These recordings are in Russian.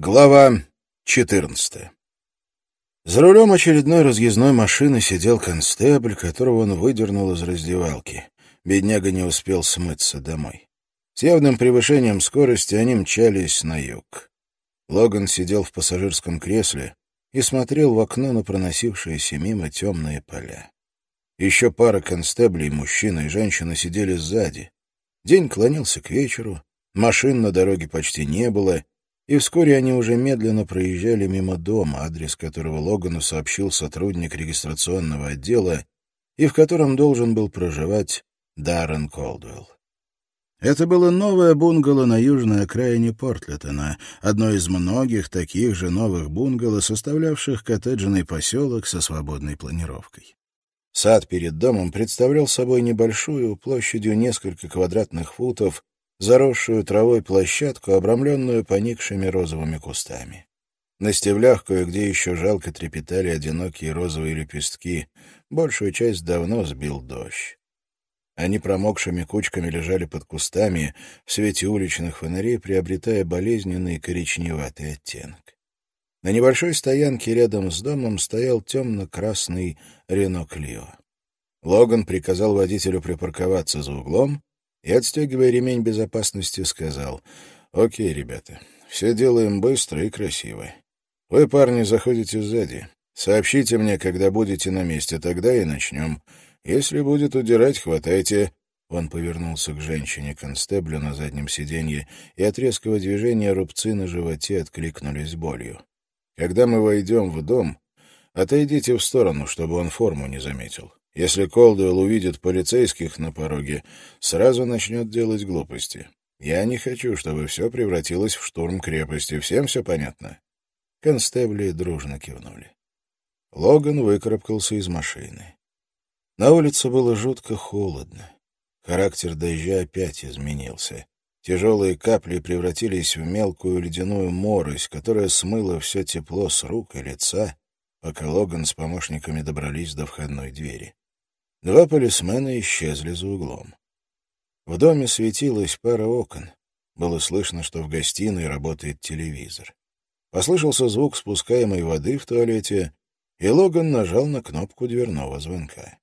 Глава 14 За рулем очередной разъездной машины сидел констебль, которого он выдернул из раздевалки. Бедняга не успел смыться домой. С явным превышением скорости они мчались на юг. Логан сидел в пассажирском кресле и смотрел в окно на проносившиеся мимо темные поля. Еще пара констеблей, мужчина и женщина, сидели сзади. День клонился к вечеру, машин на дороге почти не было — и вскоре они уже медленно проезжали мимо дома, адрес которого Логану сообщил сотрудник регистрационного отдела и в котором должен был проживать Даррен Колдуэлл. Это было новое бунгало на южной окраине Портлеттона, одно из многих таких же новых бунгало, составлявших коттеджный поселок со свободной планировкой. Сад перед домом представлял собой небольшую, площадью несколько квадратных футов, заросшую травой площадку, обрамленную поникшими розовыми кустами. На стеблях кое-где еще жалко трепетали одинокие розовые лепестки, большую часть давно сбил дождь. Они промокшими кучками лежали под кустами в свете уличных фонарей, приобретая болезненный коричневатый оттенок. На небольшой стоянке рядом с домом стоял темно-красный Рено Клио. Логан приказал водителю припарковаться за углом, и, отстегивая ремень безопасности, сказал, «Окей, ребята, все делаем быстро и красиво. Вы, парни, заходите сзади. Сообщите мне, когда будете на месте, тогда и начнем. Если будет удирать, хватайте». Он повернулся к женщине-констеблю на заднем сиденье, и от резкого движения рубцы на животе откликнулись болью. «Когда мы войдем в дом, отойдите в сторону, чтобы он форму не заметил. Если Колдуэлл увидит полицейских на пороге, сразу начнет делать глупости. Я не хочу, чтобы все превратилось в штурм крепости. Всем все понятно?» Констебли дружно кивнули. Логан выкарабкался из машины. На улице было жутко холодно. Характер дождя опять изменился. Тяжелые капли превратились в мелкую ледяную морось, которая смыла все тепло с рук и лица, пока Логан с помощниками добрались до входной двери. Два полисмена исчезли за углом. В доме светилась пара окон. Было слышно, что в гостиной работает телевизор. Послышался звук спускаемой воды в туалете, и Логан нажал на кнопку дверного звонка.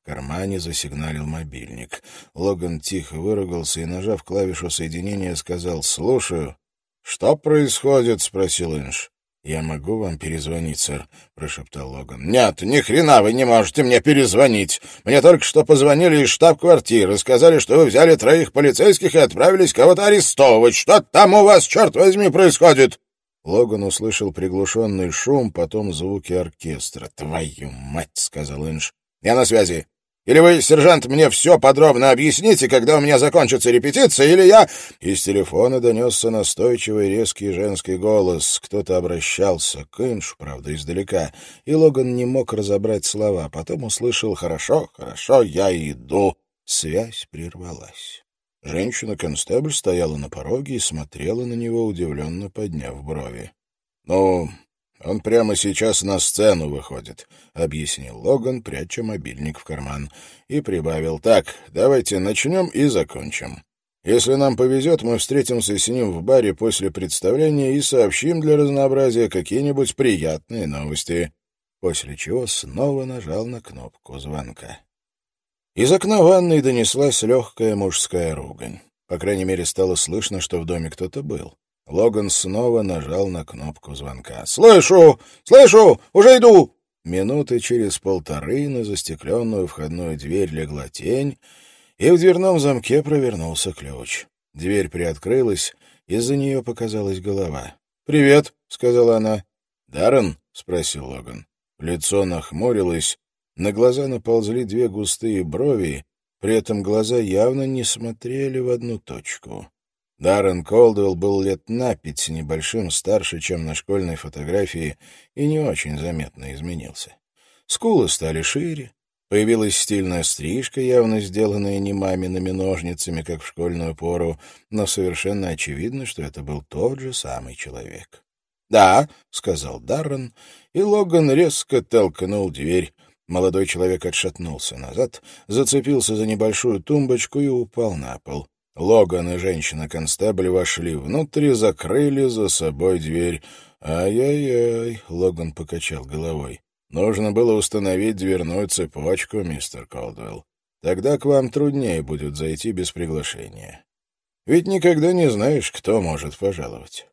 В кармане засигналил мобильник. Логан тихо выругался и, нажав клавишу соединения, сказал «Слушаю». «Что происходит?» — спросил Инж. «Я могу вам перезвонить, сэр», — прошептал Логан. «Нет, ни хрена вы не можете мне перезвонить. Мне только что позвонили из штаб-квартиры, сказали, что вы взяли троих полицейских и отправились кого-то арестовывать. Что там у вас, черт возьми, происходит?» Логан услышал приглушенный шум, потом звуки оркестра. «Твою мать!» — сказал Инж. «Я на связи. Или вы, сержант, мне все подробно объясните, когда у меня закончится репетиция, или я...» Из телефона донесся настойчивый резкий женский голос. Кто-то обращался к Иншу, правда, издалека, и Логан не мог разобрать слова. Потом услышал «Хорошо, хорошо, я иду». Связь прервалась. Женщина-констебль стояла на пороге и смотрела на него, удивленно подняв брови. «Ну, он прямо сейчас на сцену выходит», — объяснил Логан, пряча мобильник в карман, и прибавил. «Так, давайте начнем и закончим. Если нам повезет, мы встретимся с ним в баре после представления и сообщим для разнообразия какие-нибудь приятные новости». После чего снова нажал на кнопку звонка. Из окна ванной донеслась легкая мужская ругань. По крайней мере, стало слышно, что в доме кто-то был. Логан снова нажал на кнопку звонка. «Слышу! Слышу! Уже иду!» Минуты через полторы на застекленную входную дверь легла тень, и в дверном замке провернулся ключ. Дверь приоткрылась, из-за нее показалась голова. «Привет», — сказала она. «Даррен?» — спросил Логан. Лицо нахмурилось, на глаза наползли две густые брови, при этом глаза явно не смотрели в одну точку. Даррен Колдуэлл был лет на пять небольшим старше, чем на школьной фотографии, и не очень заметно изменился. Скулы стали шире, появилась стильная стрижка, явно сделанная не мамиными ножницами, как в школьную пору, но совершенно очевидно, что это был тот же самый человек. «Да», — сказал Даррен, и Логан резко толкнул дверь. Молодой человек отшатнулся назад, зацепился за небольшую тумбочку и упал на пол. Логан и женщина-констебль вошли внутрь и закрыли за собой дверь. «Ай-яй-яй», — Логан покачал головой. «Нужно было установить дверную цепочку, мистер Колдуэлл. Тогда к вам труднее будет зайти без приглашения. Ведь никогда не знаешь, кто может пожаловать».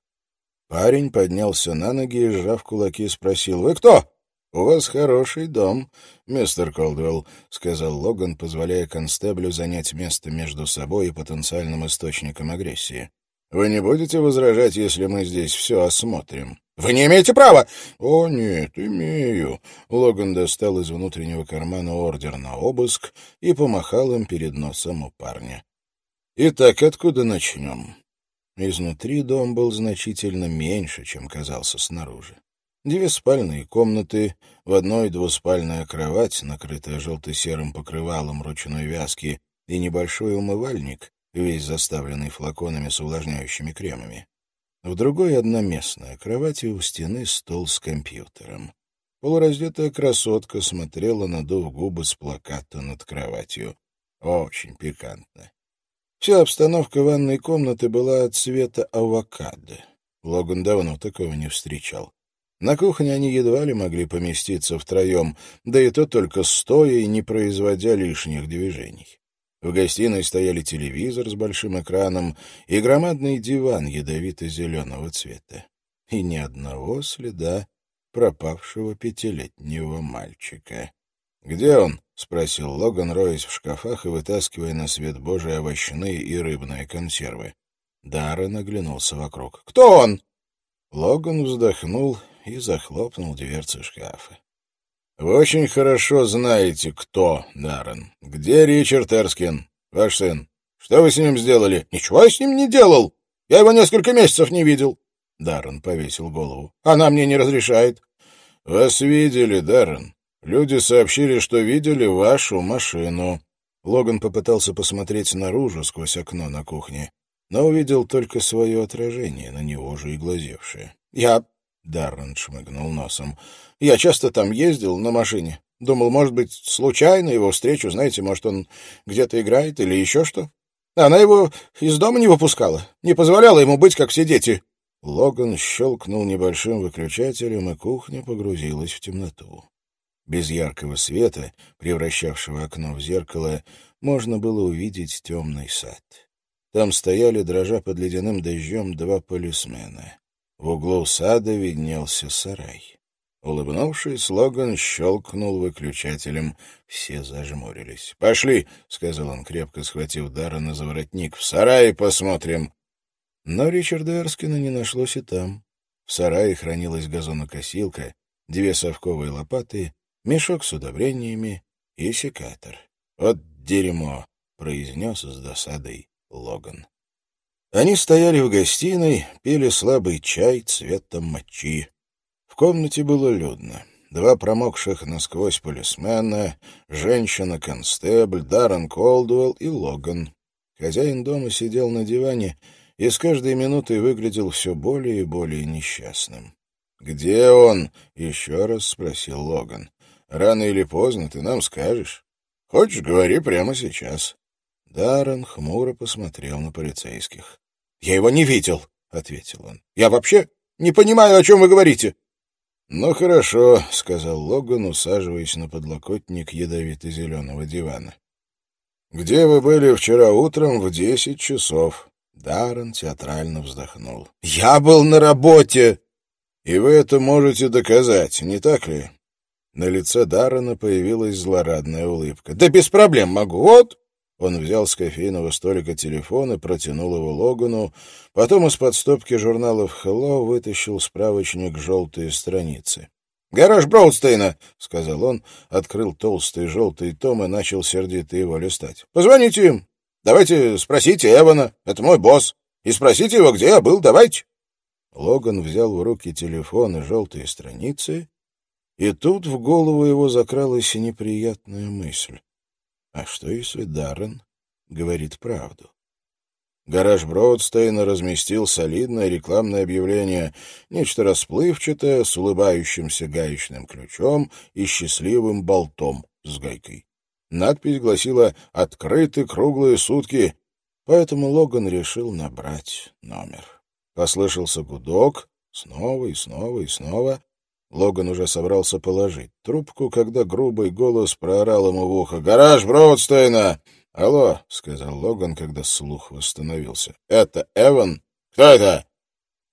Парень поднялся на ноги и, сжав кулаки, спросил, «Вы кто?» «У вас хороший дом, мистер Колдуэлл», — сказал Логан, позволяя констеблю занять место между собой и потенциальным источником агрессии. «Вы не будете возражать, если мы здесь все осмотрим?» «Вы не имеете права!» «О, нет, имею». Логан достал из внутреннего кармана ордер на обыск и помахал им перед носом у парня. «Итак, откуда начнем?» Изнутри дом был значительно меньше, чем казался снаружи. Две спальные комнаты, в одной двуспальная кровать, накрытая желто-серым покрывалом ручной вязки, и небольшой умывальник, весь заставленный флаконами с увлажняющими кремами. В другой одноместная кровать и у стены стол с компьютером. Полураздетая красотка смотрела, надув губы с плаката над кроватью. Очень пикантно. Вся обстановка ванной комнаты была от цвета авокадо. Логан давно такого не встречал. На кухне они едва ли могли поместиться втроем, да и то только стоя и не производя лишних движений. В гостиной стояли телевизор с большим экраном и громадный диван ядовито-зеленого цвета. И ни одного следа пропавшего пятилетнего мальчика. «Где он?» — спросил Логан, роясь в шкафах и вытаскивая на свет Божий овощные и рыбные консервы. Даррен оглянулся вокруг. «Кто он?» Логан вздохнул и захлопнул дверцы шкафа. «Вы очень хорошо знаете, кто Даррен. Где Ричард Эрскин, ваш сын? Что вы с ним сделали?» «Ничего я с ним не делал. Я его несколько месяцев не видел». Даррен повесил голову. «Она мне не разрешает». «Вас видели, Даррен. Люди сообщили, что видели вашу машину». Логан попытался посмотреть наружу сквозь окно на кухне, но увидел только свое отражение, на него же и глазевшее. «Я Даррен шмыгнул носом. «Я часто там ездил на машине. Думал, может быть, случайно его встречу, знаете, может, он где-то играет или еще что. Она его из дома не выпускала, не позволяла ему быть, как все дети». Логан щелкнул небольшим выключателем, и кухня погрузилась в темноту. Без яркого света, превращавшего окно в зеркало, можно было увидеть темный сад. Там стояли, дрожа под ледяным дождем, два полисмена. В углу сада виднелся сарай. Улыбнувшись, Логан щелкнул выключателем. Все зажмурились. «Пошли!» — сказал он, крепко схватив Даррена за воротник. «В сарае посмотрим!» Но Ричарда Эрскина не нашлось и там. В сарае хранилась газонокосилка, две совковые лопаты, мешок с удобрениями и секатор. «Вот дерьмо!» — произнес с досадой Логан. Они стояли в гостиной, пили слабый чай цветом мочи. В комнате было людно. Два промокших насквозь полисмена, женщина-констебль, Даррен Колдуэлл и Логан. Хозяин дома сидел на диване и с каждой минутой выглядел все более и более несчастным. «Где он?» — еще раз спросил Логан. «Рано или поздно ты нам скажешь. Хочешь, говори прямо сейчас». Даррен хмуро посмотрел на полицейских. «Я его не видел», — ответил он. «Я вообще не понимаю, о чем вы говорите». «Ну, хорошо», — сказал Логан, усаживаясь на подлокотник ядовито-зеленого дивана. «Где вы были вчера утром в десять часов?» Даррен театрально вздохнул. «Я был на работе!» «И вы это можете доказать, не так ли?» На лице Даррена появилась злорадная улыбка. «Да без проблем могу. Вот, он взял с кофейного столика телефон и протянул его Логану, потом из-под стопки журналов «Hello» вытащил справочник «Желтые страницы». «Гараж Броудстейна», — сказал он, открыл толстый желтый том и начал сердито его листать. «Позвоните им. Давайте спросите Эвана, это мой босс, и спросите его, где я был, давайте». Логан взял в руки телефон и желтые страницы, и тут в голову его закралась неприятная мысль. А что, если Даррен говорит правду? Гараж Бродстейна разместил солидное рекламное объявление, нечто расплывчатое, с улыбающимся гаечным ключом и счастливым болтом с гайкой. Надпись гласила «Открыты круглые сутки». поэтому Логан решил набрать номер. Послышался гудок, снова и снова и снова. Логан уже собрался положить трубку, когда грубый голос проорал ему в ухо. «Гараж Броудстейна!» «Алло», — сказал Логан, когда слух восстановился. «Это Эван? Кто это?»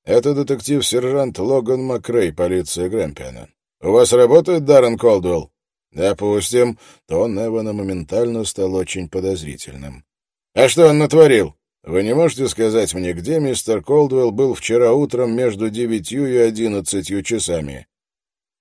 «Это детектив-сержант Логан Макрей, полиция Грэмпиана. У вас работает Даррен Колдуэлл?» «Допустим». Тон Эвана моментально стал очень подозрительным. «А что он натворил? Вы не можете сказать мне, где мистер Колдуэлл был вчера утром между девятью и одиннадцатью часами?»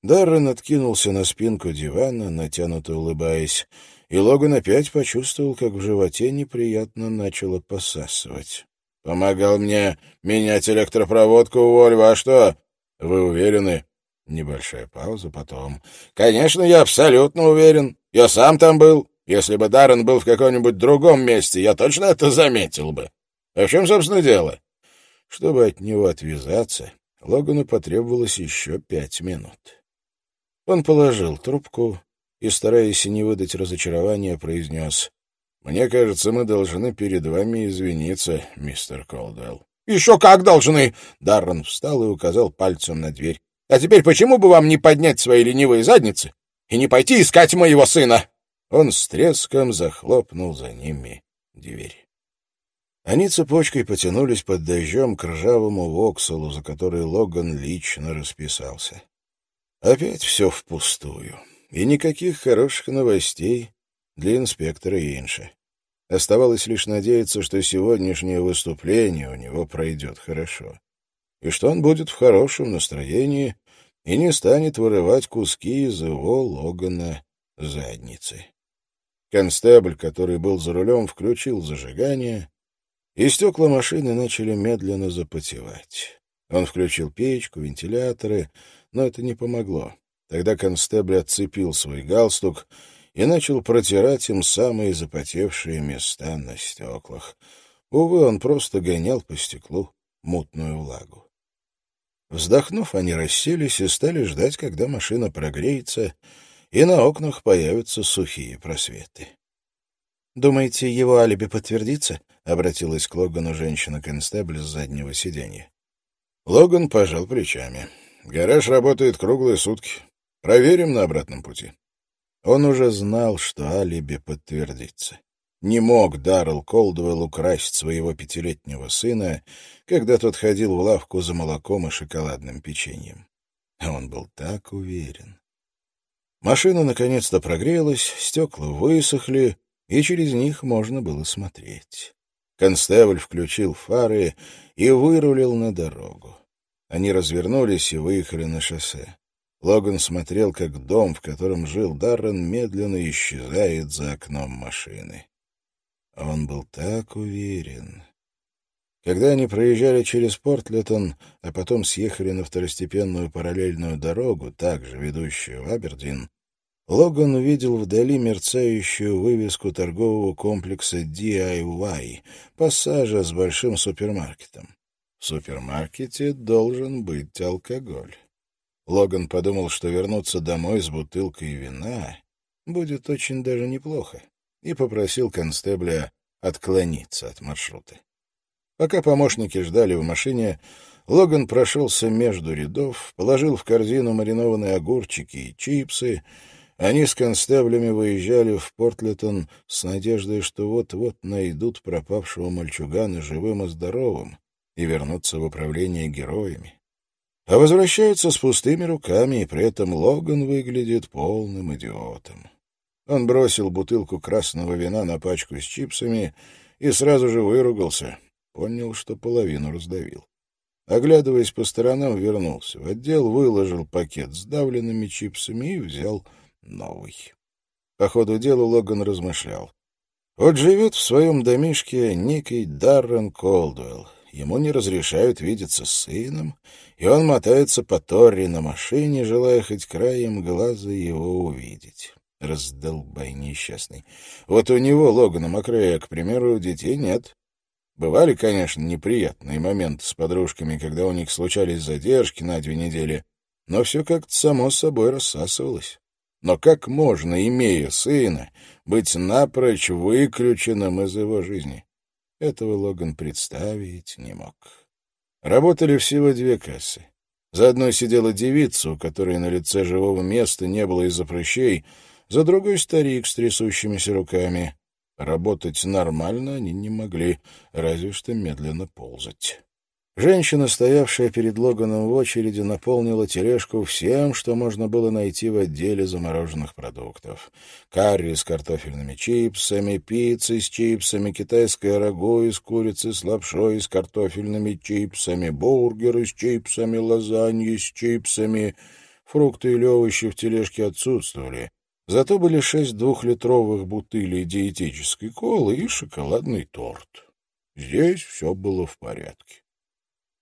Даррен откинулся на спинку дивана, натянуто улыбаясь, и Логан опять почувствовал, как в животе неприятно начало посасывать. «Помогал мне менять электропроводку у Вольва, а что? Вы уверены?» Небольшая пауза, потом. «Конечно, я абсолютно уверен. Я сам там был. Если бы Даррен был в каком-нибудь другом месте, я точно это заметил бы. А в чем, собственно, дело?» Чтобы от него отвязаться, Логану потребовалось еще пять минут. Он положил трубку и, стараясь не выдать разочарования, произнес «Мне кажется, мы должны перед вами извиниться, мистер Колдуэлл». «Еще как должны!» Даррен встал и указал пальцем на дверь. «А теперь почему бы вам не поднять свои ленивые задницы и не пойти искать моего сына?» Он с треском захлопнул за ними дверь. Они цепочкой потянулись под дождем к ржавому воксалу, за который Логан лично расписался. Опять все впустую. И никаких хороших новостей для инспектора Инша. Оставалось лишь надеяться, что сегодняшнее выступление у него пройдет хорошо. И что он будет в хорошем настроении и не станет вырывать куски из его Логана задницы. Констебль, который был за рулем, включил зажигание, и стекла машины начали медленно запотевать. Он включил печку, вентиляторы, но это не помогло. Тогда констебль отцепил свой галстук и начал протирать им самые запотевшие места на стеклах. Увы, он просто гонял по стеклу мутную влагу. Вздохнув, они расселись и стали ждать, когда машина прогреется, и на окнах появятся сухие просветы. «Думаете, его алиби подтвердится?» — обратилась к Логану женщина-констебль с заднего сиденья. Логан пожал плечами. Гараж работает круглые сутки. Проверим на обратном пути. Он уже знал, что алиби подтвердится. Не мог Даррелл Колдуэлл украсть своего пятилетнего сына, когда тот ходил в лавку за молоком и шоколадным печеньем. А он был так уверен. Машина наконец-то прогрелась, стекла высохли, и через них можно было смотреть. Констебль включил фары и вырулил на дорогу. Они развернулись и выехали на шоссе. Логан смотрел, как дом, в котором жил Даррен, медленно исчезает за окном машины. Он был так уверен. Когда они проезжали через Портлетон, а потом съехали на второстепенную параллельную дорогу, также ведущую в Абердин, Логан увидел вдали мерцающую вывеску торгового комплекса DIY, пассажа с большим супермаркетом. В супермаркете должен быть алкоголь. Логан подумал, что вернуться домой с бутылкой вина будет очень даже неплохо, и попросил констебля отклониться от маршрута. Пока помощники ждали в машине, Логан прошелся между рядов, положил в корзину маринованные огурчики и чипсы. Они с констеблями выезжали в Портлетон с надеждой, что вот-вот найдут пропавшего мальчугана живым и здоровым и вернуться в управление героями. А возвращаются с пустыми руками, и при этом Логан выглядит полным идиотом. Он бросил бутылку красного вина на пачку с чипсами и сразу же выругался. Понял, что половину раздавил. Оглядываясь по сторонам, вернулся в отдел, выложил пакет с давленными чипсами и взял новый. По ходу дела Логан размышлял. Вот живет в своем домишке некий Даррен Колдуэлл, ему не разрешают видеться с сыном, и он мотается по Торри на машине, желая хоть краем глаза его увидеть. Раздолбай несчастный. Вот у него, Логана Макрея, к примеру, детей нет. Бывали, конечно, неприятные моменты с подружками, когда у них случались задержки на две недели, но все как-то само собой рассасывалось. Но как можно, имея сына, быть напрочь выключенным из его жизни? Этого Логан представить не мог. Работали всего две кассы. За одной сидела девица, у которой на лице живого места не было из-за прыщей, за другой старик с трясущимися руками. Работать нормально они не могли, разве что медленно ползать. Женщина, стоявшая перед Логаном в очереди, наполнила тележку всем, что можно было найти в отделе замороженных продуктов. Карри с картофельными чипсами, пиццы с чипсами, китайское рагу из курицы с лапшой с картофельными чипсами, бургеры с чипсами, лазаньи с чипсами. Фрукты или овощи в тележке отсутствовали. Зато были шесть двухлитровых бутылей диетической колы и шоколадный торт. Здесь все было в порядке.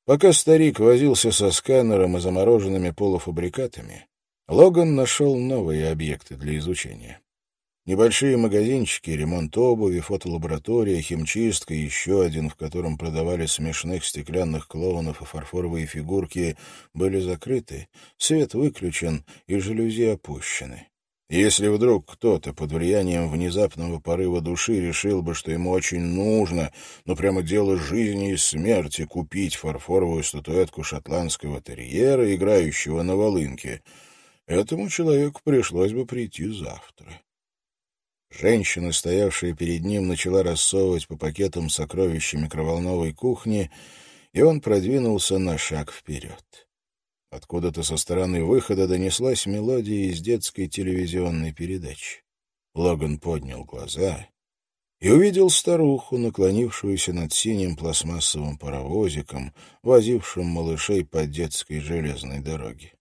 Пока старик возился со сканером и замороженными полуфабрикатами, Логан нашел новые объекты для изучения. Небольшие магазинчики, ремонт обуви, фотолаборатория, химчистка еще один, в котором продавали смешных стеклянных клоунов и фарфоровые фигурки, были закрыты, свет выключен и жалюзи опущены. Если вдруг кто-то под влиянием внезапного порыва души решил бы, что ему очень нужно, ну прямо дело жизни и смерти, купить фарфоровую статуэтку шотландского терьера, играющего на волынке, этому человеку пришлось бы прийти завтра. Женщина, стоявшая перед ним, начала рассовывать по пакетам сокровища микроволновой кухни, и он продвинулся на шаг вперед. Откуда-то со стороны выхода донеслась мелодия из детской телевизионной передачи. Логан поднял глаза и увидел старуху, наклонившуюся над синим пластмассовым паровозиком, возившим малышей по детской железной дороге.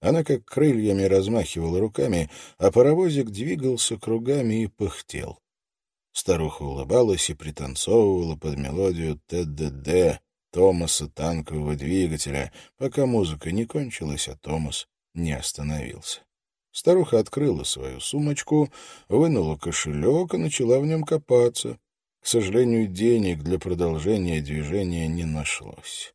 Она как крыльями размахивала руками, а паровозик двигался кругами и пыхтел. Старуха улыбалась и пританцовывала под мелодию «ТДД», Томаса танкового двигателя, пока музыка не кончилась, а Томас не остановился. Старуха открыла свою сумочку, вынула кошелек и начала в нем копаться. К сожалению, денег для продолжения движения не нашлось.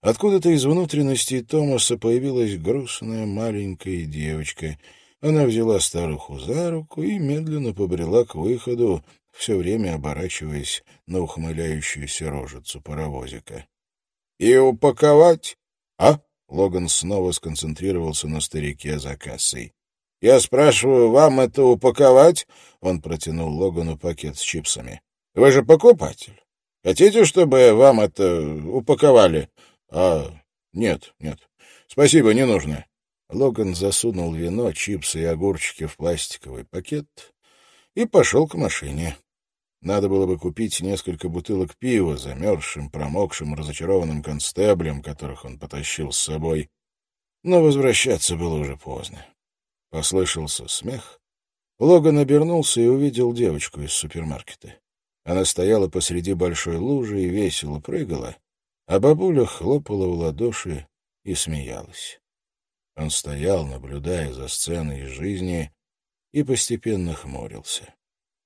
Откуда-то из внутренности Томаса появилась грустная маленькая девочка. Она взяла старуху за руку и медленно побрела к выходу, все время оборачиваясь на ухмыляющуюся рожицу паровозика. И упаковать? А? Логан снова сконцентрировался на старике за кассой. Я спрашиваю, вам это упаковать? Он протянул Логану пакет с чипсами. Вы же покупатель. Хотите, чтобы вам это упаковали? А, нет, нет. Спасибо, не нужно. Логан засунул вино, чипсы и огурчики в пластиковый пакет и пошел к машине. Надо было бы купить несколько бутылок пива замерзшим, промокшим, разочарованным констеблем, которых он потащил с собой. Но возвращаться было уже поздно. Послышался смех. Логан обернулся и увидел девочку из супермаркета. Она стояла посреди большой лужи и весело прыгала, а бабуля хлопала в ладоши и смеялась. Он стоял, наблюдая за сценой из жизни, и постепенно хмурился.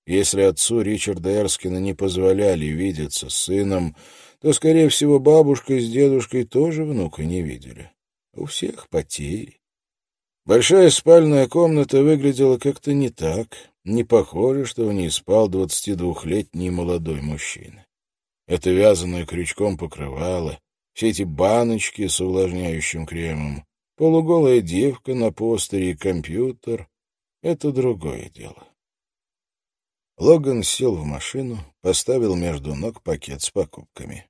Если отцу Ричарда Эрскина не позволяли видеться с сыном, то, скорее всего, бабушка с дедушкой тоже внука не видели. У всех потери. Большая спальная комната выглядела как-то не так, не похоже, что в ней спал двадцатидвухлетний молодой мужчина. Это вязаное крючком покрывало, все эти баночки с увлажняющим кремом, полуголая девка на постере и компьютер — это другое дело. Логан сел в машину, поставил между ног пакет с покупками.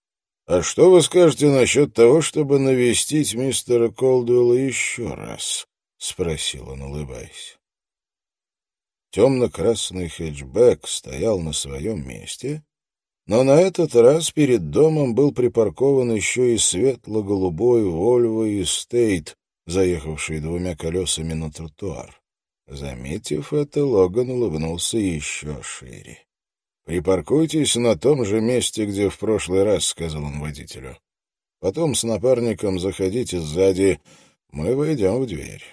— А что вы скажете насчет того, чтобы навестить мистера Колдуэлла еще раз? — спросил он, улыбаясь. Темно-красный хэтчбэк стоял на своем месте, но на этот раз перед домом был припаркован еще и светло-голубой Volvo Estate, заехавший двумя колесами на тротуар. Заметив это, Логан улыбнулся еще шире. «Припаркуйтесь на том же месте, где в прошлый раз», — сказал он водителю. «Потом с напарником заходите сзади, мы войдем в дверь».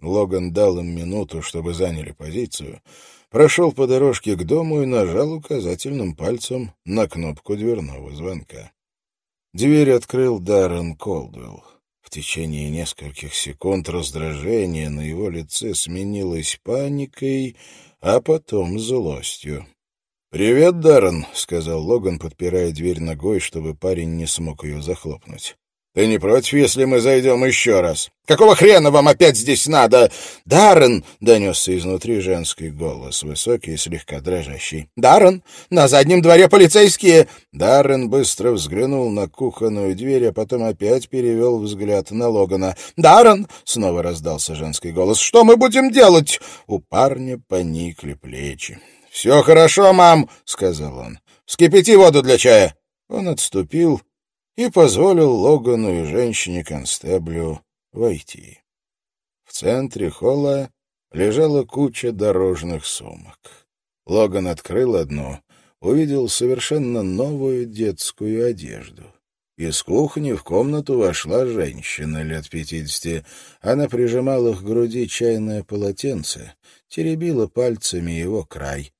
Логан дал им минуту, чтобы заняли позицию, прошел по дорожке к дому и нажал указательным пальцем на кнопку дверного звонка. Дверь открыл Даррен Колдуэлл. В течение нескольких секунд раздражение на его лице сменилось паникой, а потом злостью. «Привет, Даррен», — сказал Логан, подпирая дверь ногой, чтобы парень не смог ее захлопнуть. «Ты не против, если мы зайдем еще раз?» «Какого хрена вам опять здесь надо?» «Даррен!» — донесся изнутри женский голос, высокий и слегка дрожащий. «Даррен! На заднем дворе полицейские!» Даррен быстро взглянул на кухонную дверь, а потом опять перевел взгляд на Логана. «Даррен!» — снова раздался женский голос. «Что мы будем делать?» У парня поникли плечи. «Все хорошо, мам!» — сказал он. «Вскипяти воду для чая!» Он отступил и позволил Логану и женщине-констеблю войти. В центре холла лежала куча дорожных сумок. Логан открыл одну, увидел совершенно новую детскую одежду. Из кухни в комнату вошла женщина лет пятидесяти. Она прижимала к груди чайное полотенце, теребила пальцами его край.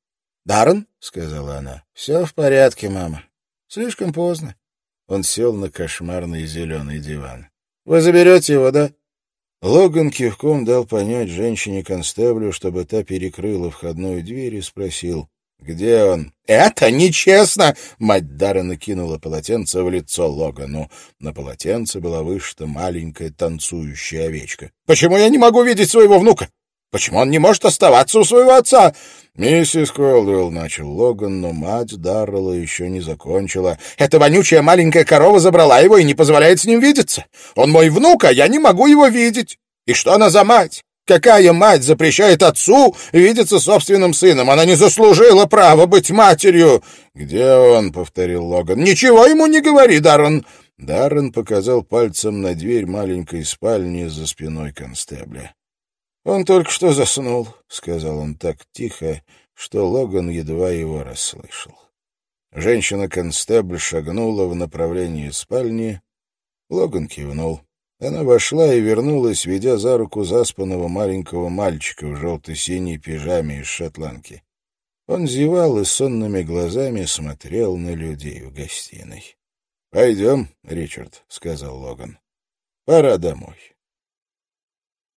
«Даррен?» — сказала она. «Все в порядке, мама. Слишком поздно. Он сел на кошмарный зеленый диван. «Вы заберете его, да?» Логан кивком дал понять женщине-констеблю, чтобы та перекрыла входную дверь и спросил, «Где он?» «Это нечестно!» — мать Дара накинула полотенце в лицо Логану. На полотенце была вышита маленькая танцующая овечка. «Почему я не могу видеть своего внука? Почему он не может оставаться у своего отца?» «Миссис Колдуэлл», — начал Логан, но мать Даррелла еще не закончила. «Эта вонючая маленькая корова забрала его и не позволяет с ним видеться. Он мой внук, а я не могу его видеть. И что она за мать? Какая мать запрещает отцу видеться собственным сыном? Она не заслужила права быть матерью!» «Где он?» — повторил Логан. «Ничего ему не говори, Даррен!» Даррен показал пальцем на дверь маленькой спальни за спиной констебля. «Он только что заснул», — сказал он так тихо, что Логан едва его расслышал. Женщина-констебль шагнула в направлении спальни. Логан кивнул. Она вошла и вернулась, ведя за руку заспанного маленького мальчика в желто-синей пижаме из шотландки. Он зевал и сонными глазами смотрел на людей в гостиной. — Пойдем, Ричард, — сказал Логан. — Пора домой.